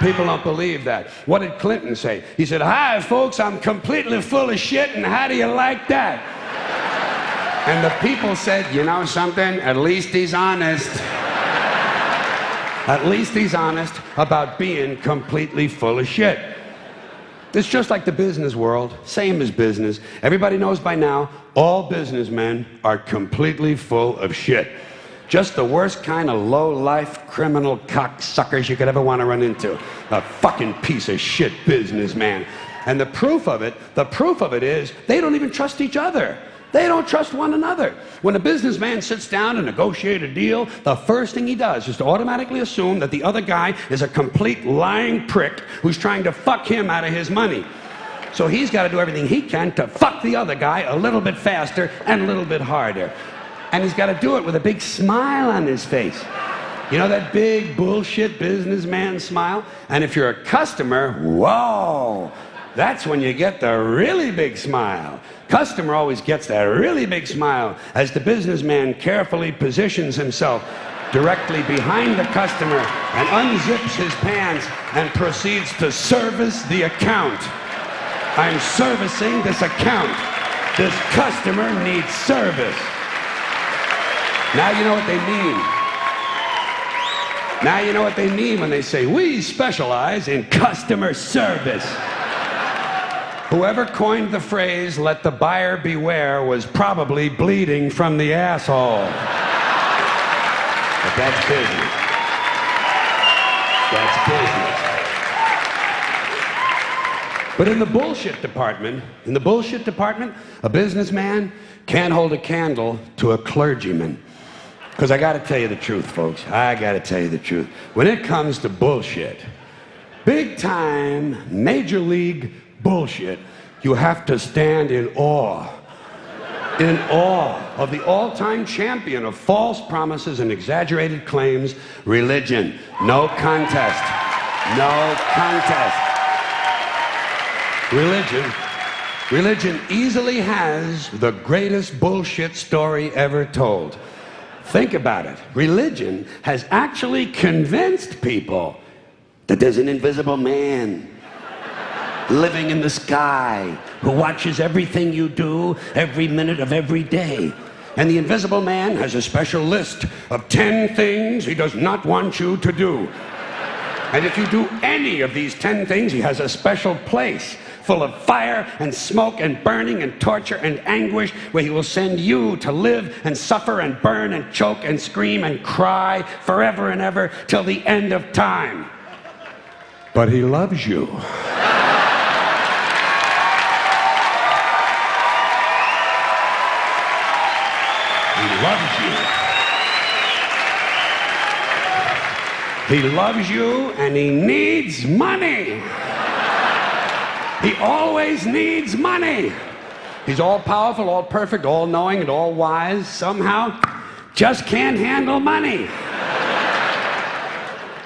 People don't believe that. What did Clinton say? He said, Hi, folks, I'm completely full of shit, and how do you like that? And the people said, You know something? At least he's honest. At least he's honest about being completely full of shit. It's just like the business world, same as business. Everybody knows by now, all businessmen are completely full of shit. Just the worst kind of low-life criminal cocksuckers you could ever want to run into. A fucking piece of shit businessman. And the proof of it, the proof of it is they don't even trust each other. They don't trust one another. When a businessman sits down to negotiate a deal, the first thing he does is to automatically assume that the other guy is a complete lying prick who's trying to fuck him out of his money. So he's got to do everything he can to fuck the other guy a little bit faster and a little bit harder. And he's got to do it with a big smile on his face. You know that big bullshit businessman smile? And if you're a customer, whoa, that's when you get the really big smile. Customer always gets that really big smile as the businessman carefully positions himself directly behind the customer and unzips his pants and proceeds to service the account. I'm servicing this account. This customer needs service. Now you know what they mean. Now you know what they mean when they say, we specialize in customer service. Whoever coined the phrase, let the buyer beware, was probably bleeding from the asshole. But that's business. That's business. But in the bullshit department, in the bullshit department, a businessman can't hold a candle to a clergyman. Because I got to tell you the truth, folks. I got to tell you the truth. When it comes to bullshit, big time, major league bullshit, you have to stand in awe. In awe of the all time champion of false promises and exaggerated claims, religion. No contest. No contest. Religion. Religion easily has the greatest bullshit story ever told. Think about it. Religion has actually convinced people that there's an invisible man living in the sky, who watches everything you do every minute of every day. And the invisible man has a special list of 10 things he does not want you to do. And if you do any of these 10 things, he has a special place full of fire and smoke and burning and torture and anguish where he will send you to live and suffer and burn and choke and scream and cry forever and ever till the end of time. But he loves you. Loves you. He loves you and he needs money. He always needs money. He's all powerful, all perfect, all knowing, and all wise. Somehow, just can't handle money.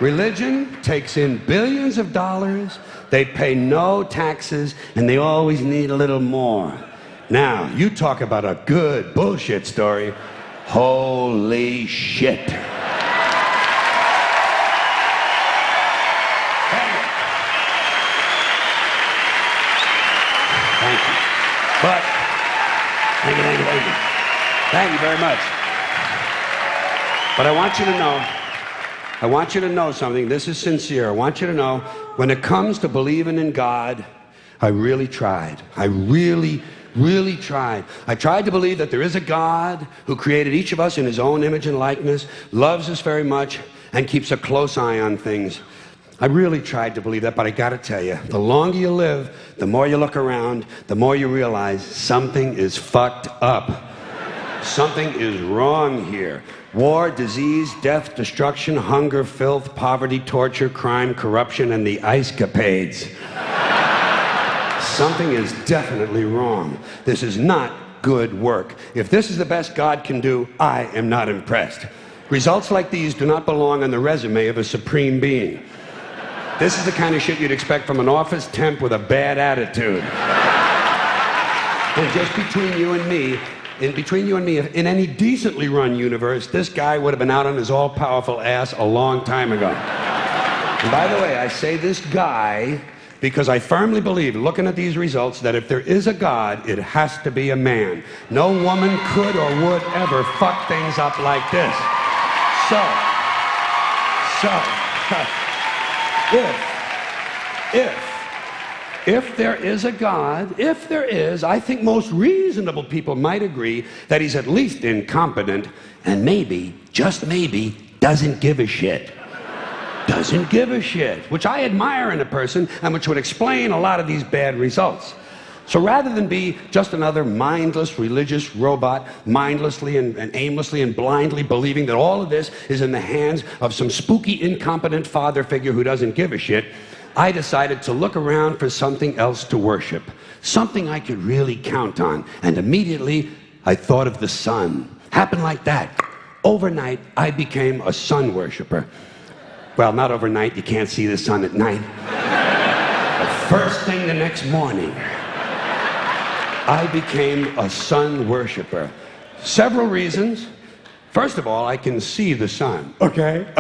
Religion takes in billions of dollars, they pay no taxes, and they always need a little more. Now, you talk about a good bullshit story. Holy shit. Thank you. But, thank you, thank you, thank you. Thank you very much. But I want you to know, I want you to know something. This is sincere. I want you to know when it comes to believing in God, I really tried. I really, really tried. I tried to believe that there is a God who created each of us in his own image and likeness, loves us very much, and keeps a close eye on things. I really tried to believe that, but I gotta tell you, the longer you live, the more you look around, the more you realize something is fucked up. something is wrong here. War, disease, death, destruction, hunger, filth, poverty, torture, crime, corruption, and the ice capades. Something is definitely wrong. This is not good work. If this is the best God can do, I am not impressed. Results like these do not belong on the resume of a supreme being. This is the kind of shit you'd expect from an office temp with a bad attitude. and just between you and me, in between you and me, in any decently run universe, this guy would have been out on his all powerful ass a long time ago. And by the way, I say this guy because I firmly believe, looking at these results, that if there is a God, it has to be a man. No woman could or would ever fuck things up like this. So, so, if, if, if there is a God, if there is, I think most reasonable people might agree that he's at least incompetent and maybe, just maybe, doesn't give a shit. Doesn't give a shit, which I admire in a person and which would explain a lot of these bad results. So rather than be just another mindless religious robot, mindlessly and, and, aimlessly and blindly believing that all of this is in the hands of some spooky, incompetent father figure who doesn't give a shit, I decided to look around for something else to worship, something I could really count on. And immediately I thought of the sun. Happened like that. Overnight, I became a sun worshiper. Well, not overnight, you can't see the sun at night. but first thing the next morning, I became a sun worshiper. Several reasons. First of all, I can see the sun, okay?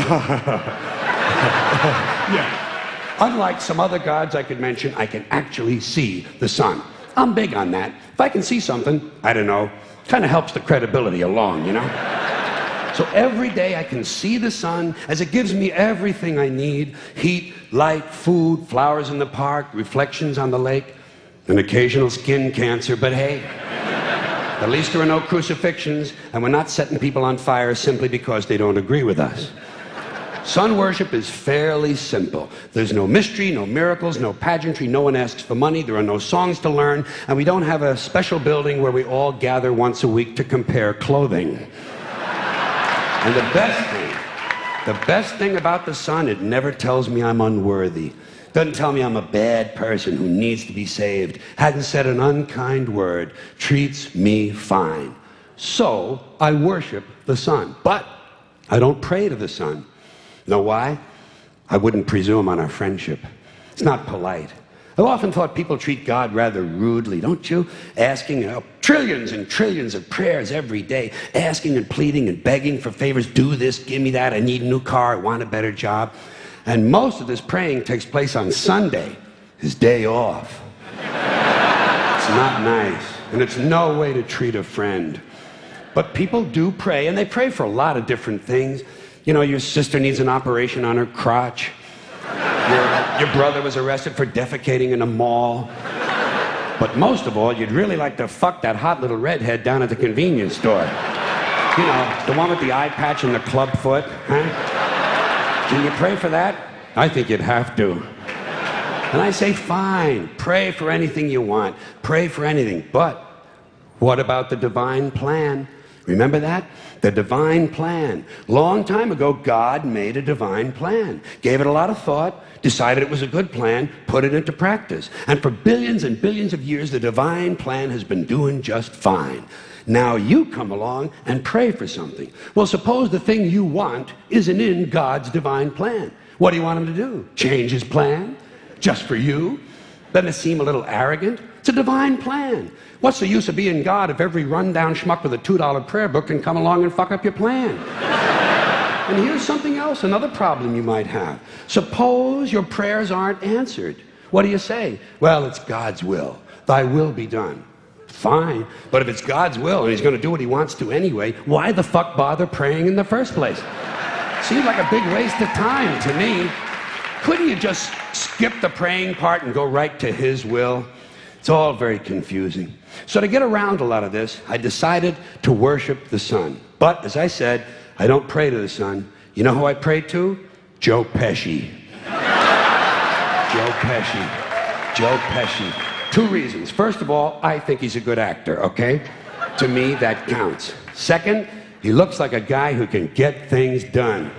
yeah. Unlike some other gods I could mention, I can actually see the sun. I'm big on that. If I can see something, I don't know, kind of helps the credibility along, you know? So every day I can see the sun as it gives me everything I need heat, light, food, flowers in the park, reflections on the lake an occasional skin cancer, but hey, at least there are no crucifixions, and we're not setting people on fire simply because they don't agree with us. Sun worship is fairly simple. There's no mystery, no miracles, no pageantry, no one asks for money, there are no songs to learn, and we don't have a special building where we all gather once a week to compare clothing. And the best thing, the best thing about the sun, it never tells me I'm unworthy. Doesn't tell me I'm a bad person who needs to be saved. Hasn't said an unkind word. Treats me fine. So I worship the sun. But I don't pray to the sun. Know why? I wouldn't presume on our friendship. It's not polite. I've often thought people treat God rather rudely, don't you? Asking you know, trillions and trillions of prayers every day, asking and pleading and begging for favors do this, give me that, I need a new car, I want a better job. And most of this praying takes place on Sunday, his day off. It's not nice, and it's no way to treat a friend. But people do pray, and they pray for a lot of different things. You know, your sister needs an operation on her crotch. Your, your brother was arrested for defecating in a mall. But most of all, you'd really like to fuck that hot little redhead down at the convenience store. You know, the one with the eye patch and the club foot, huh? Can you pray for that? I think you'd have to. And I say, fine, pray for anything you want, pray for anything. But what about the divine plan? Remember that? The divine plan. Long time ago, God made a divine plan, gave it a lot of thought, decided it was a good plan, put it into practice. And for billions and billions of years, the divine plan has been doing just fine. Now you come along and pray for something. Well, suppose the thing you want isn't in God's divine plan. What do you want him to do? Change his plan? Just for you? Doesn't it seem a little arrogant? It's a divine plan. What's the use of being God if every rundown schmuck with a $2 prayer book can come along and fuck up your plan? and here's something else, another problem you might have. Suppose your prayers aren't answered. What do you say? Well, it's God's will. Thy will be done. Fine. But if it's God's will and He's going to do what He wants to anyway, why the fuck bother praying in the first place? Seems like a big waste of time to me. Couldn't you just skip the praying part and go right to His will? It's all very confusing. So, to get around a lot of this, I decided to worship the sun. But, as I said, I don't pray to the sun. You know who I pray to? Joe Pesci. Joe Pesci. Joe Pesci. Two reasons. First of all, I think he's a good actor, okay? To me, that counts. Second, he looks like a guy who can get things done.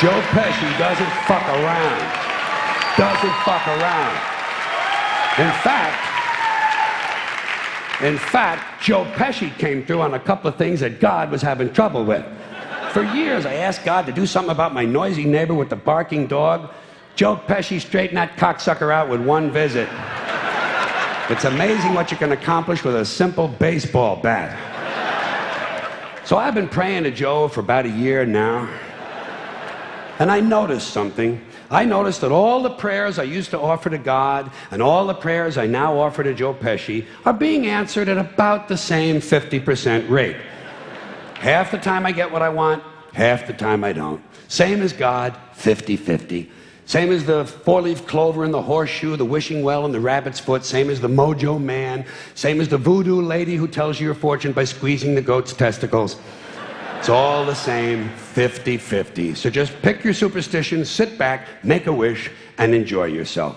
Joe Pesci doesn't fuck around. Doesn't fuck around. In fact, in fact, Joe Pesci came through on a couple of things that God was having trouble with. For years, I asked God to do something about my noisy neighbor with the barking dog. Joe Pesci straightened that cocksucker out with one visit. It's amazing what you can accomplish with a simple baseball bat. So I've been praying to Joe for about a year now. And I noticed something. I noticed that all the prayers I used to offer to God and all the prayers I now offer to Joe Pesci are being answered at about the same 50% rate. Half the time I get what I want, half the time I don't. Same as God, 50 50. Same as the four leaf clover and the horseshoe, the wishing well and the rabbit's foot. Same as the mojo man. Same as the voodoo lady who tells you your fortune by squeezing the goat's testicles. It's all the same 50 50. So just pick your superstition, sit back, make a wish, and enjoy yourself.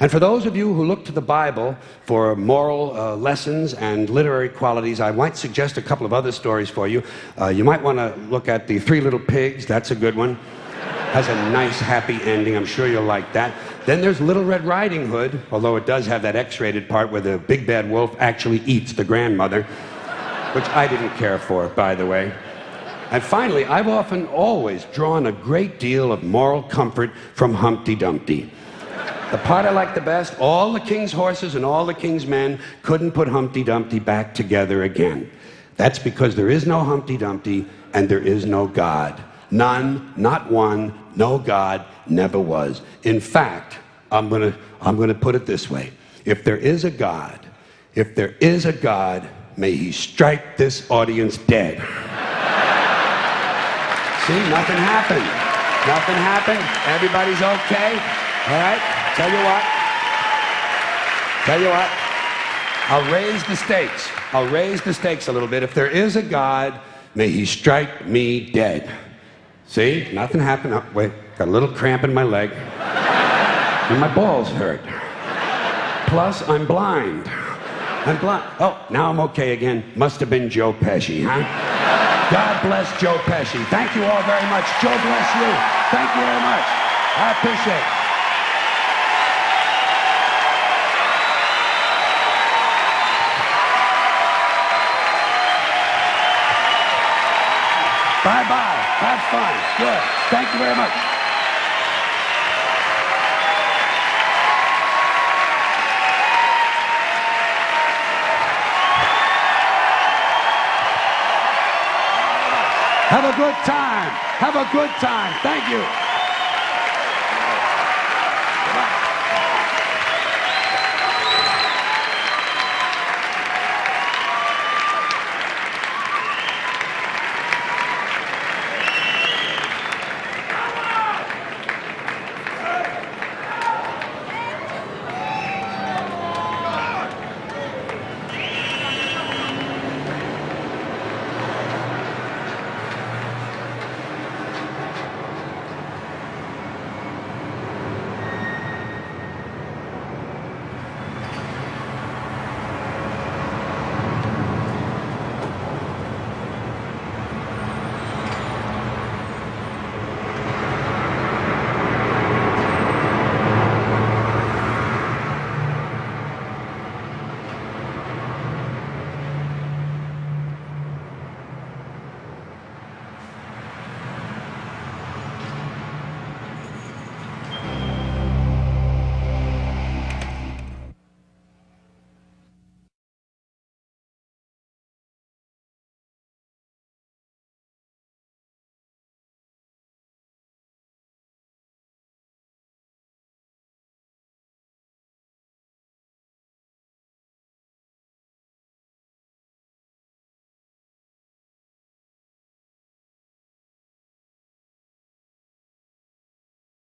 And for those of you who look to the Bible for moral uh, lessons and literary qualities, I might suggest a couple of other stories for you. Uh, you might want to look at The Three Little Pigs, that's a good one. Has a nice, happy ending. I'm sure you'll like that. Then there's Little Red Riding Hood, although it does have that X rated part where the big bad wolf actually eats the grandmother, which I didn't care for, by the way. And finally, I've often always drawn a great deal of moral comfort from Humpty Dumpty. The part I like the best all the king's horses and all the king's men couldn't put Humpty Dumpty back together again. That's because there is no Humpty Dumpty and there is no God. None, not one, no God, never was. In fact, I'm going to I'm going to put it this way. If there is a God, if there is a God, may he strike this audience dead. See, nothing happened. Nothing happened. Everybody's okay. All right? Tell you what. Tell you what. I'll raise the stakes. I'll raise the stakes a little bit. If there is a God, may he strike me dead. See, nothing happened. Oh, wait, got a little cramp in my leg. and my balls hurt. Plus, I'm blind. I'm blind. Oh, now I'm okay again. Must have been Joe Pesci, huh? God bless Joe Pesci. Thank you all very much. Joe bless you. Thank you very much. I appreciate it. Bye bye. Have fun. Good. Thank you very much. Have a good time. Have a good time. Thank you.